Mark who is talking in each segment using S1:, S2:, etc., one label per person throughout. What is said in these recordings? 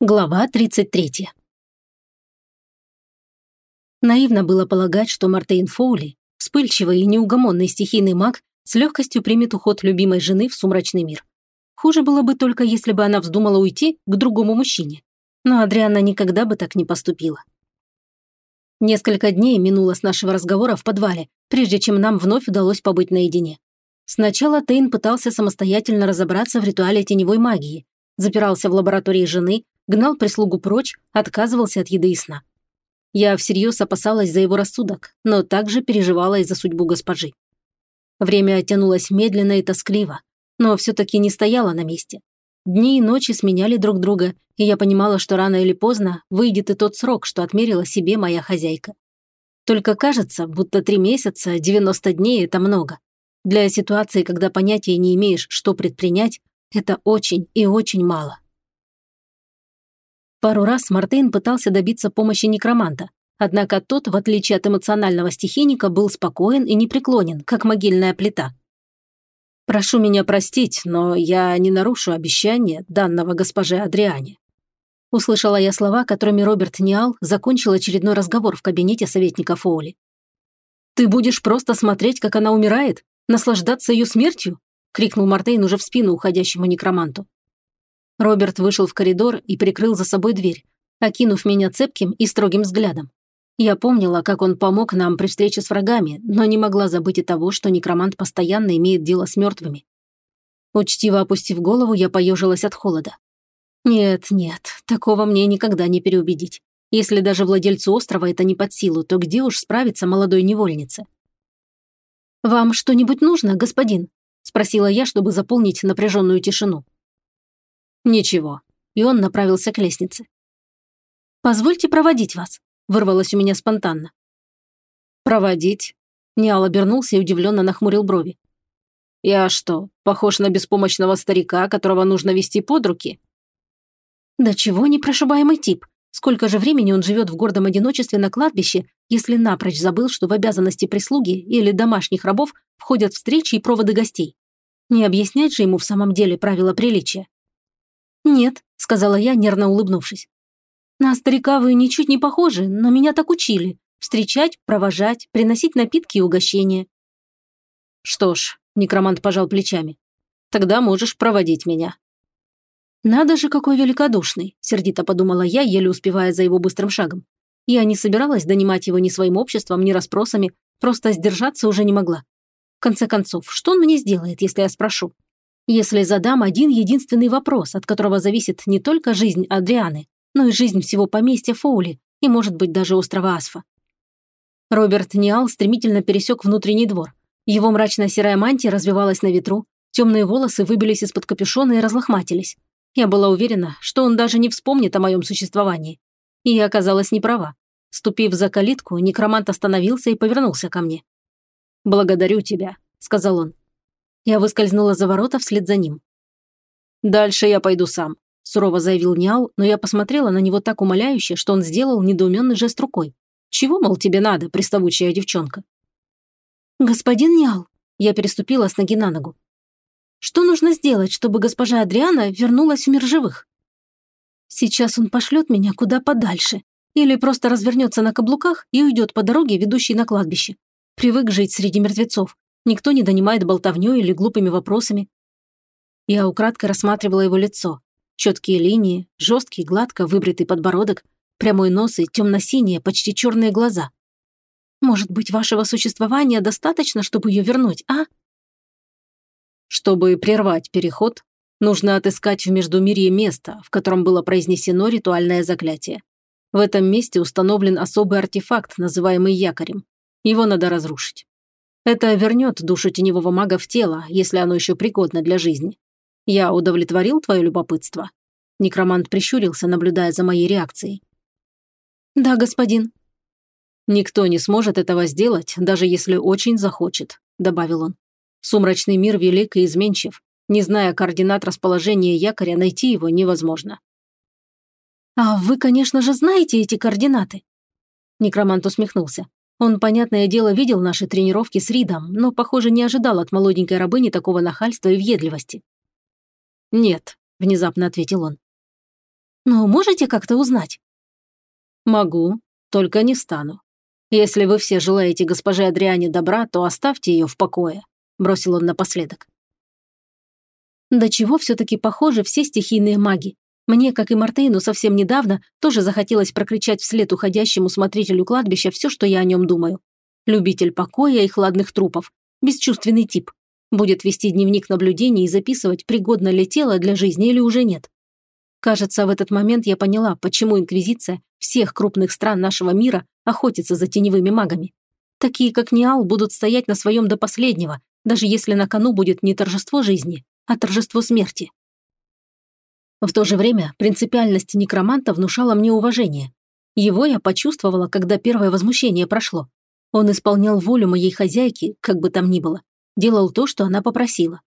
S1: Глава 33. Наивно было полагать, что Мартейн Фоули, вспыльчивый и неугомонный стихийный маг, с легкостью примет уход любимой жены в сумрачный мир. Хуже было бы только, если бы она вздумала уйти к другому мужчине. Но Адриана никогда бы так не поступила. Несколько дней минуло с нашего разговора в подвале, прежде чем нам вновь удалось побыть наедине. Сначала Тейн пытался самостоятельно разобраться в ритуале теневой магии, запирался в лаборатории жены, гнал прислугу прочь, отказывался от еды и сна. Я всерьез опасалась за его рассудок, но также переживала и за судьбу госпожи. Время тянулось медленно и тоскливо, но все-таки не стояло на месте. Дни и ночи сменяли друг друга, и я понимала, что рано или поздно выйдет и тот срок, что отмерила себе моя хозяйка. Только кажется, будто три месяца, 90 дней – это много. Для ситуации, когда понятия не имеешь, что предпринять, это очень и очень мало. Пару раз Мартейн пытался добиться помощи некроманта, однако тот, в отличие от эмоционального стихийника, был спокоен и непреклонен, как могильная плита. «Прошу меня простить, но я не нарушу обещание данного госпоже Адриане». Услышала я слова, которыми Роберт Ниал закончил очередной разговор в кабинете советника Фоули. «Ты будешь просто смотреть, как она умирает? Наслаждаться ее смертью?» – крикнул Мартейн уже в спину уходящему некроманту. Роберт вышел в коридор и прикрыл за собой дверь, окинув меня цепким и строгим взглядом. Я помнила, как он помог нам при встрече с врагами, но не могла забыть и того, что некромант постоянно имеет дело с мертвыми. Учтиво опустив голову, я поежилась от холода. Нет, нет, такого мне никогда не переубедить. Если даже владельцу острова это не под силу, то где уж справиться молодой невольнице? «Вам что-нибудь нужно, господин?» – спросила я, чтобы заполнить напряженную тишину. «Ничего». И он направился к лестнице. «Позвольте проводить вас», – вырвалось у меня спонтанно. «Проводить?» Ниал обернулся и удивленно нахмурил брови. «Я что, похож на беспомощного старика, которого нужно вести под руки?» «Да чего непрошибаемый тип? Сколько же времени он живет в гордом одиночестве на кладбище, если напрочь забыл, что в обязанности прислуги или домашних рабов входят встречи и проводы гостей? Не объяснять же ему в самом деле правила приличия?» «Нет», – сказала я, нервно улыбнувшись. «На старика вы ничуть не похожи, но меня так учили. Встречать, провожать, приносить напитки и угощения». «Что ж», – некромант пожал плечами, – «тогда можешь проводить меня». «Надо же, какой великодушный», – сердито подумала я, еле успевая за его быстрым шагом. Я не собиралась донимать его ни своим обществом, ни расспросами, просто сдержаться уже не могла. В конце концов, что он мне сделает, если я спрошу? Если задам один единственный вопрос, от которого зависит не только жизнь Адрианы, но и жизнь всего поместья Фоули и, может быть, даже острова Асфа. Роберт Ниал стремительно пересек внутренний двор. Его мрачная серая мантия развивалась на ветру, темные волосы выбились из-под капюшона и разлохматились. Я была уверена, что он даже не вспомнит о моем существовании. И я оказалась неправа. Ступив за калитку, некромант остановился и повернулся ко мне. «Благодарю тебя», — сказал он. Я выскользнула за ворота вслед за ним. «Дальше я пойду сам», – сурово заявил Ниал, но я посмотрела на него так умоляюще, что он сделал недоуменный жест рукой. «Чего, мол, тебе надо, приставучая девчонка?» «Господин Ниал», – я переступила с ноги на ногу. «Что нужно сделать, чтобы госпожа Адриана вернулась в мир живых?» «Сейчас он пошлет меня куда подальше», или просто развернется на каблуках и уйдет по дороге, ведущей на кладбище. Привык жить среди мертвецов. Никто не донимает болтовнёй или глупыми вопросами. Я украдкой рассматривала его лицо. Четкие линии, жесткий, гладко выбритый подбородок, прямой нос и темно-синие, почти черные глаза. Может быть, вашего существования достаточно, чтобы ее вернуть, а? Чтобы прервать переход, нужно отыскать в Междумирье место, в котором было произнесено ритуальное заклятие. В этом месте установлен особый артефакт, называемый якорем. Его надо разрушить. Это вернет душу теневого мага в тело, если оно еще пригодно для жизни. Я удовлетворил твое любопытство?» Некромант прищурился, наблюдая за моей реакцией. «Да, господин». «Никто не сможет этого сделать, даже если очень захочет», – добавил он. «Сумрачный мир велик и изменчив. Не зная координат расположения якоря, найти его невозможно». «А вы, конечно же, знаете эти координаты?» Некромант усмехнулся. Он, понятное дело, видел наши тренировки с Ридом, но, похоже, не ожидал от молоденькой рабыни такого нахальства и въедливости. «Нет», – внезапно ответил он. Но можете как-то узнать?»
S2: «Могу, только не стану. Если вы все желаете госпоже Адриане добра, то оставьте ее в покое», – бросил он напоследок.
S1: До чего все-таки похожи все стихийные маги? Мне, как и Мартейну, совсем недавно тоже захотелось прокричать вслед уходящему смотрителю кладбища все, что я о нем думаю. Любитель покоя и хладных трупов. Бесчувственный тип. Будет вести дневник наблюдений и записывать, пригодно ли тело для жизни или уже нет. Кажется, в этот момент я поняла, почему Инквизиция всех крупных стран нашего мира охотится за теневыми магами. Такие, как Ниал, будут стоять на своем до последнего, даже если на кону будет не торжество жизни, а торжество смерти. В то же время принципиальность некроманта внушала мне уважение. Его я почувствовала, когда первое возмущение прошло. Он исполнял волю моей хозяйки, как бы там ни было. Делал то, что она попросила.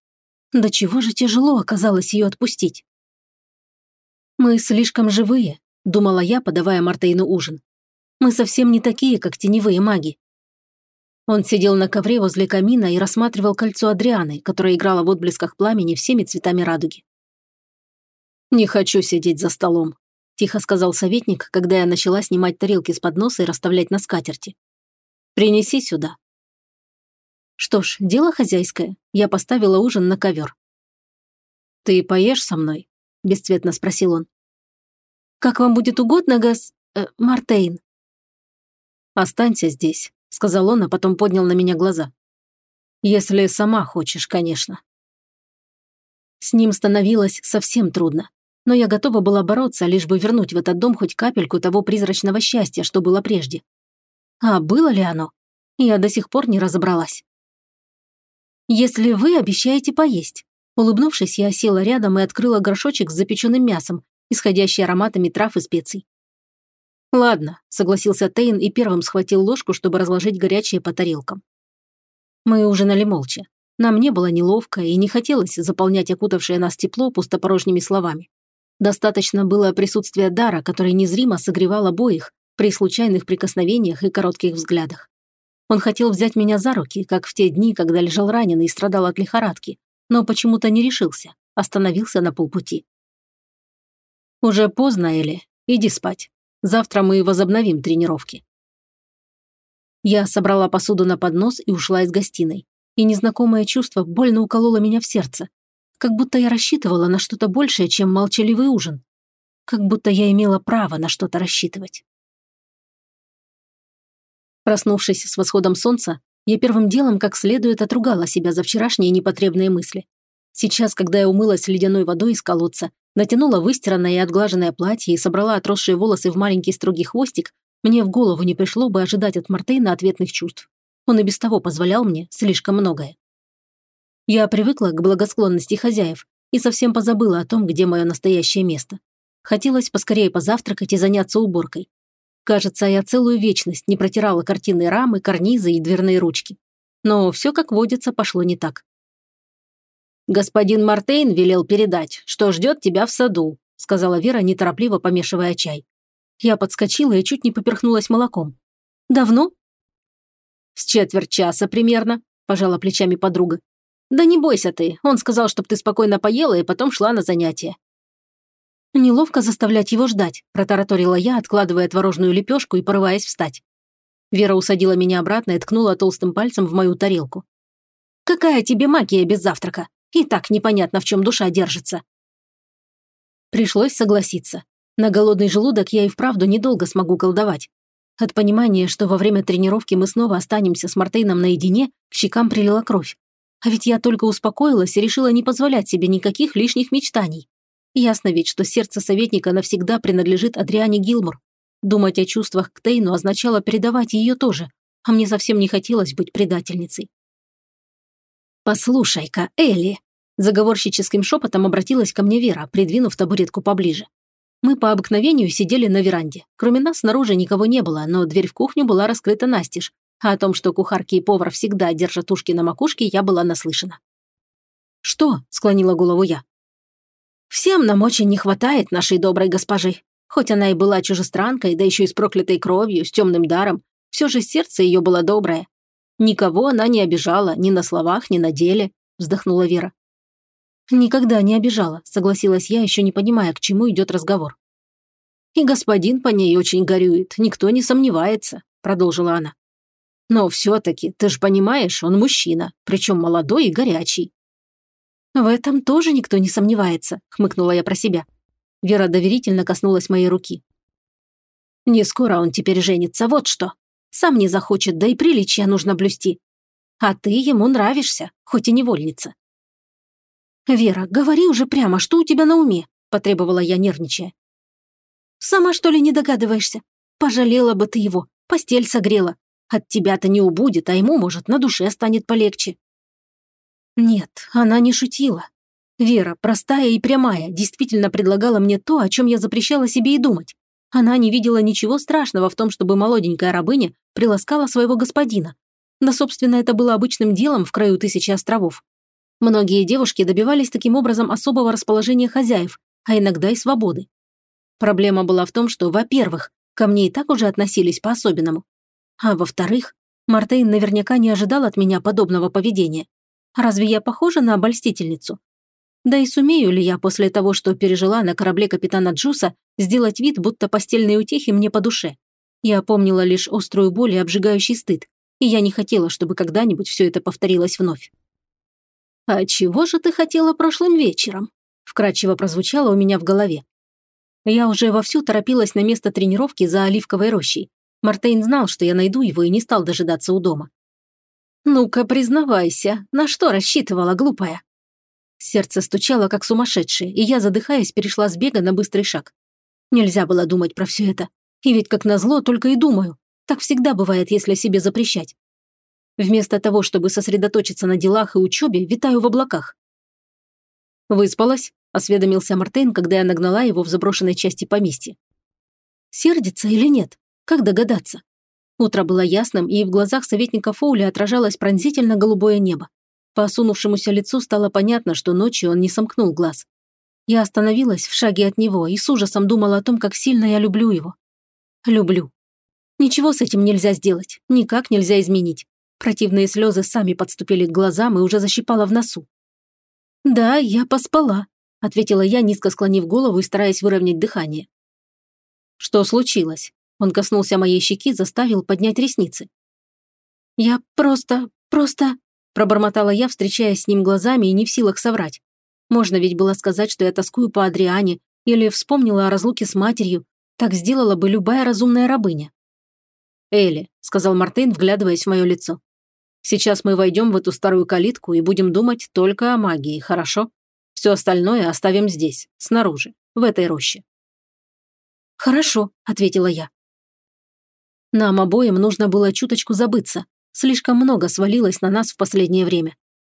S1: До чего же тяжело оказалось ее отпустить. «Мы слишком живые», — думала я, подавая Мартейну ужин. «Мы совсем не такие, как теневые маги. Он сидел на ковре возле камина и рассматривал кольцо Адрианы, которое играло в отблесках пламени всеми цветами радуги.
S2: «Не хочу сидеть за столом», – тихо сказал советник, когда я начала снимать тарелки с подноса и расставлять на скатерти. «Принеси сюда».
S1: Что ж, дело хозяйское. Я поставила ужин на ковер.
S2: «Ты поешь со мной?» – бесцветно спросил он.
S1: «Как вам будет угодно, газ... Э, Мартейн?»
S2: «Останься здесь. – сказал он, а потом поднял на меня глаза. «Если сама хочешь, конечно».
S1: С ним становилось совсем трудно, но я готова была бороться, лишь бы вернуть в этот дом хоть капельку того призрачного счастья, что было прежде. А было ли оно? Я до сих пор не разобралась. «Если вы обещаете поесть», Улыбнувшись, я села рядом и открыла горшочек с запеченным мясом, исходящий ароматами трав и специй.
S2: «Ладно», – согласился Тейн и первым схватил ложку, чтобы разложить горячее по тарелкам.
S1: Мы ужинали молча. Нам не было неловко и не хотелось заполнять окутавшее нас тепло пустопорожними словами. Достаточно было присутствия дара, который незримо согревал обоих при случайных прикосновениях и коротких взглядах. Он хотел взять меня за руки, как в те дни, когда лежал раненый и страдал от лихорадки, но почему-то не решился, остановился на полпути.
S2: «Уже поздно, Эли, иди спать», Завтра мы возобновим тренировки.
S1: Я собрала посуду на поднос и ушла из гостиной. И незнакомое чувство больно укололо меня в сердце. Как будто я рассчитывала на что-то большее, чем молчаливый ужин. Как будто я имела право на что-то рассчитывать. Проснувшись с восходом солнца, я первым делом как следует отругала себя за вчерашние непотребные мысли. Сейчас, когда я умылась ледяной водой из колодца, натянула выстиранное и отглаженное платье и собрала отросшие волосы в маленький строгий хвостик, мне в голову не пришло бы ожидать от Мартейна ответных чувств. Он и без того позволял мне слишком многое. Я привыкла к благосклонности хозяев и совсем позабыла о том, где мое настоящее место. Хотелось поскорее позавтракать и заняться уборкой. Кажется, я целую вечность не протирала картинные рамы, карнизы и дверные ручки. Но все, как водится, пошло не так.
S2: «Господин Мартейн велел передать, что ждет тебя в саду», сказала Вера, неторопливо помешивая чай.
S1: Я подскочила и чуть не поперхнулась молоком. «Давно?»
S2: «С четверть часа примерно», пожала плечами подруга.
S1: «Да не бойся ты, он сказал, чтобы ты спокойно поела и потом шла на занятия». «Неловко заставлять его ждать», – протараторила я, откладывая творожную лепешку и порываясь встать. Вера усадила меня обратно и ткнула толстым пальцем в мою тарелку. «Какая тебе магия без завтрака? И так непонятно, в чем душа держится. Пришлось согласиться. На голодный желудок я и вправду недолго смогу колдовать. От понимания, что во время тренировки мы снова останемся с Мартейном наедине, к щекам прилила кровь. А ведь я только успокоилась и решила не позволять себе никаких лишних мечтаний. Ясно ведь, что сердце советника навсегда принадлежит Адриане Гилмур. Думать о чувствах к Тейну означало передавать ее тоже, а мне совсем не хотелось быть предательницей. «Послушай-ка, Элли!» Заговорщическим шепотом обратилась ко мне Вера, придвинув табуретку поближе. Мы по обыкновению сидели на веранде. Кроме нас снаружи никого не было, но дверь в кухню была раскрыта настежь, о том, что кухарки и повар всегда держат ушки на макушке, я была наслышана. «Что?» – склонила голову я. «Всем нам очень не хватает нашей доброй госпожи. Хоть она и была чужестранкой, да еще и с проклятой кровью, с темным даром, все же сердце ее было доброе. Никого она не обижала, ни на словах, ни на деле», – вздохнула Вера. «Никогда не обижала», – согласилась я, еще не понимая, к чему идет разговор.
S2: И господин по ней очень горюет, никто не сомневается», – продолжила она. «Но все-таки, ты же понимаешь, он мужчина, причем молодой и горячий».
S1: «В этом тоже никто не сомневается», – хмыкнула я про себя. Вера доверительно коснулась моей руки.
S2: «Не скоро он теперь женится, вот что. Сам не захочет, да и приличия нужно блюсти. А ты ему нравишься, хоть и невольница».
S1: «Вера, говори уже прямо, что у тебя на уме?» – потребовала я, нервничая.
S2: «Сама, что ли, не догадываешься? Пожалела бы ты его, постель согрела. От тебя-то не убудет, а ему, может, на душе станет полегче».
S1: Нет, она не шутила. Вера, простая и прямая, действительно предлагала мне то, о чем я запрещала себе и думать. Она не видела ничего страшного в том, чтобы молоденькая рабыня приласкала своего господина. Да, собственно, это было обычным делом в краю тысячи островов. Многие девушки добивались таким образом особого расположения хозяев, а иногда и свободы. Проблема была в том, что, во-первых, ко мне и так уже относились по-особенному. А во-вторых, Мартейн наверняка не ожидал от меня подобного поведения. Разве я похожа на обольстительницу? Да и сумею ли я после того, что пережила на корабле капитана Джуса, сделать вид, будто постельные утехи мне по душе? Я помнила лишь острую боль и обжигающий стыд, и я не хотела, чтобы когда-нибудь все это повторилось вновь.
S2: «А чего же ты хотела прошлым вечером?» вкрадчиво прозвучало у меня в голове.
S1: Я уже вовсю торопилась на место тренировки за оливковой рощей. Мартейн знал, что я найду его и не стал дожидаться у дома.
S2: «Ну-ка, признавайся, на что рассчитывала, глупая?»
S1: Сердце стучало, как сумасшедшее, и я, задыхаясь, перешла с бега на быстрый шаг. Нельзя было думать про все это. И ведь, как назло, только и думаю. Так всегда бывает, если себе запрещать. Вместо того, чтобы сосредоточиться на делах и учебе, витаю в облаках. «Выспалась?» – осведомился Мартейн, когда я нагнала его в заброшенной части поместья. Сердится или нет? Как догадаться? Утро было ясным, и в глазах советника Фоули отражалось пронзительно голубое небо. По осунувшемуся лицу стало понятно, что ночью он не сомкнул глаз. Я остановилась в шаге от него и с ужасом думала о том, как сильно я люблю его. Люблю. Ничего с этим нельзя сделать, никак нельзя изменить. Противные слезы сами подступили к глазам и уже защипало в носу. «Да, я поспала», – ответила я, низко склонив голову и стараясь выровнять дыхание. «Что случилось?» Он коснулся моей щеки, заставил поднять ресницы. «Я просто... просто...» – пробормотала я, встречаясь с ним глазами и не в силах соврать. Можно ведь было сказать, что я тоскую по Адриане или вспомнила о разлуке с матерью. Так сделала бы любая разумная рабыня. «Элли», – сказал Мартин, вглядываясь в мое лицо. Сейчас мы войдем в эту старую калитку и будем думать только о магии, хорошо? Все остальное оставим здесь, снаружи, в этой роще». «Хорошо», – ответила я. Нам обоим нужно было чуточку забыться. Слишком много свалилось на нас в последнее время.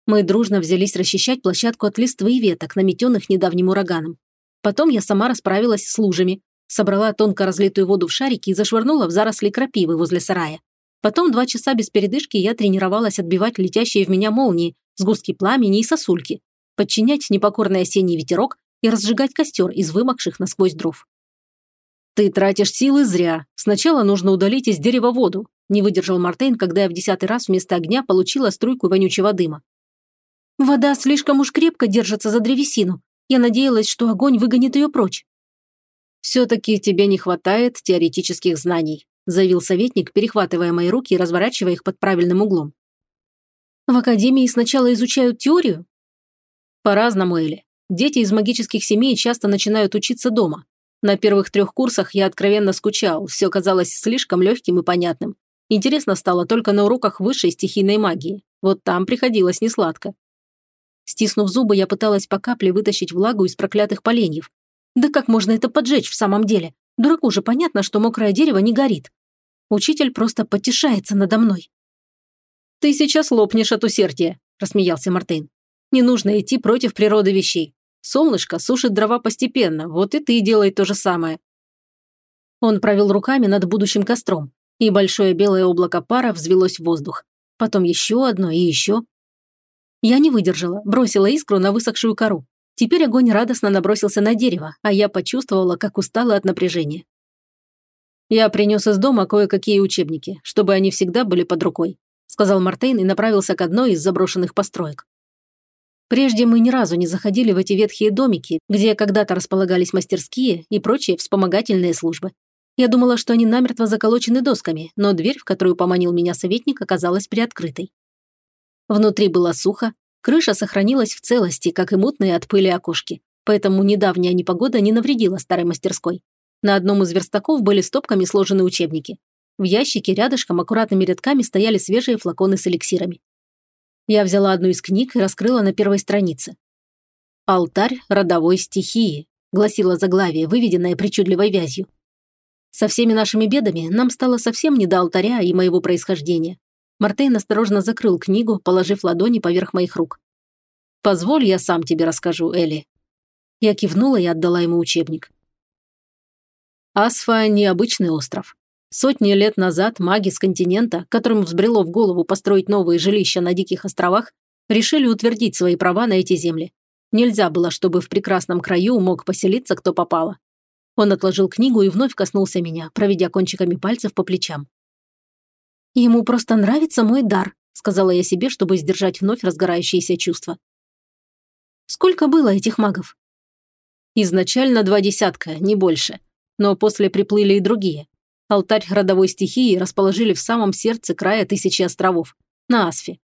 S1: Мы дружно взялись расчищать площадку от листвы и веток, наметенных недавним ураганом. Потом я сама расправилась с лужами, собрала тонко разлитую воду в шарики и зашвырнула в заросли крапивы возле сарая. Потом два часа без передышки я тренировалась отбивать летящие в меня молнии, сгустки пламени и сосульки, подчинять непокорный осенний ветерок и разжигать костер из вымокших насквозь дров. «Ты тратишь силы зря. Сначала нужно удалить из дерева воду», не выдержал Мартейн, когда я в десятый раз вместо огня получила струйку вонючего дыма. «Вода слишком уж крепко держится за древесину. Я надеялась, что огонь выгонит ее прочь». «Все-таки тебе не хватает теоретических знаний», заявил советник, перехватывая мои руки и разворачивая их под правильным углом. В академии сначала изучают теорию? По-разному, Эли. Дети из магических семей часто начинают учиться дома. На первых трех курсах я откровенно скучал, все казалось слишком легким и понятным. Интересно стало только на уроках высшей стихийной магии. Вот там приходилось несладко. Стиснув зубы, я пыталась по капле вытащить влагу из проклятых поленьев. Да как можно это поджечь в самом деле? Дураку же понятно, что мокрое дерево не горит. Учитель просто потешается надо мной. «Ты сейчас лопнешь от усердия», – рассмеялся Мартын. «Не нужно идти против природы вещей. Солнышко сушит дрова постепенно, вот и ты делай то же самое». Он провел руками над будущим костром, и большое белое облако пара взвелось в воздух. Потом еще одно и еще. Я не выдержала, бросила искру на высохшую кору. Теперь огонь радостно набросился на дерево, а я почувствовала, как устала от напряжения. «Я принес из дома кое-какие учебники, чтобы они всегда были под рукой», сказал Мартейн и направился к одной из заброшенных построек. Прежде мы ни разу не заходили в эти ветхие домики, где когда-то располагались мастерские и прочие вспомогательные службы. Я думала, что они намертво заколочены досками, но дверь, в которую поманил меня советник, оказалась приоткрытой. Внутри было сухо, крыша сохранилась в целости, как и мутные от пыли окошки, поэтому недавняя непогода не навредила старой мастерской. На одном из верстаков были стопками сложены учебники. В ящике рядышком аккуратными рядками стояли свежие флаконы с эликсирами. Я взяла одну из книг и раскрыла на первой странице. «Алтарь родовой стихии», – гласило заглавие, выведенное причудливой вязью. Со всеми нашими бедами нам стало совсем не до алтаря и моего происхождения. Мартейн осторожно закрыл книгу, положив ладони поверх моих рук. «Позволь, я сам тебе расскажу, Элли». Я кивнула и отдала ему учебник. Асфа – необычный остров. Сотни лет назад маги с континента, которым взбрело в голову построить новые жилища на диких островах, решили утвердить свои права на эти земли. Нельзя было, чтобы в прекрасном краю мог поселиться кто попало. Он отложил книгу и вновь коснулся меня, проведя кончиками пальцев по плечам. «Ему просто нравится мой дар», сказала я себе, чтобы сдержать вновь разгорающиеся чувства. «Сколько было этих магов?» «Изначально два десятка, не больше. Но после приплыли и другие. Алтарь родовой стихии расположили в самом сердце края тысячи островов, на Асфе.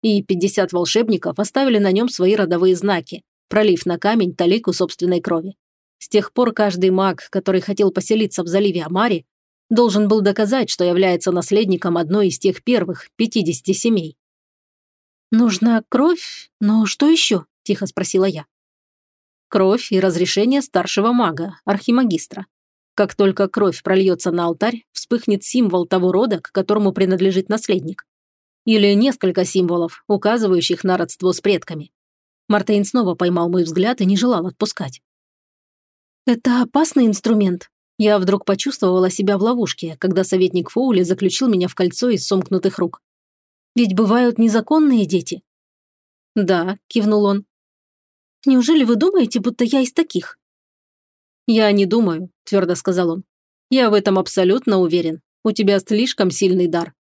S1: И 50 волшебников оставили на нем свои родовые знаки, пролив на камень талику собственной крови. С тех пор каждый маг, который хотел поселиться в заливе Амари, должен был доказать, что является наследником одной из тех первых 50 семей. «Нужна кровь? Но что еще?» – тихо спросила я. «Кровь и разрешение старшего мага, архимагистра. Как только кровь прольется на алтарь, вспыхнет символ того рода, к которому принадлежит наследник. Или несколько символов, указывающих на родство с предками. Мартейн снова поймал мой взгляд и не желал отпускать. Это опасный инструмент. Я вдруг почувствовала себя в ловушке, когда советник Фоули заключил меня в кольцо из сомкнутых рук. Ведь бывают незаконные дети. Да, кивнул он. Неужели вы думаете, будто я из таких? Я не думаю, твердо сказал он. Я в этом абсолютно уверен. У тебя слишком сильный дар.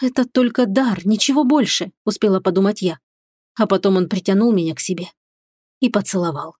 S1: Это только дар, ничего больше, успела подумать я. А потом он притянул меня к себе и поцеловал.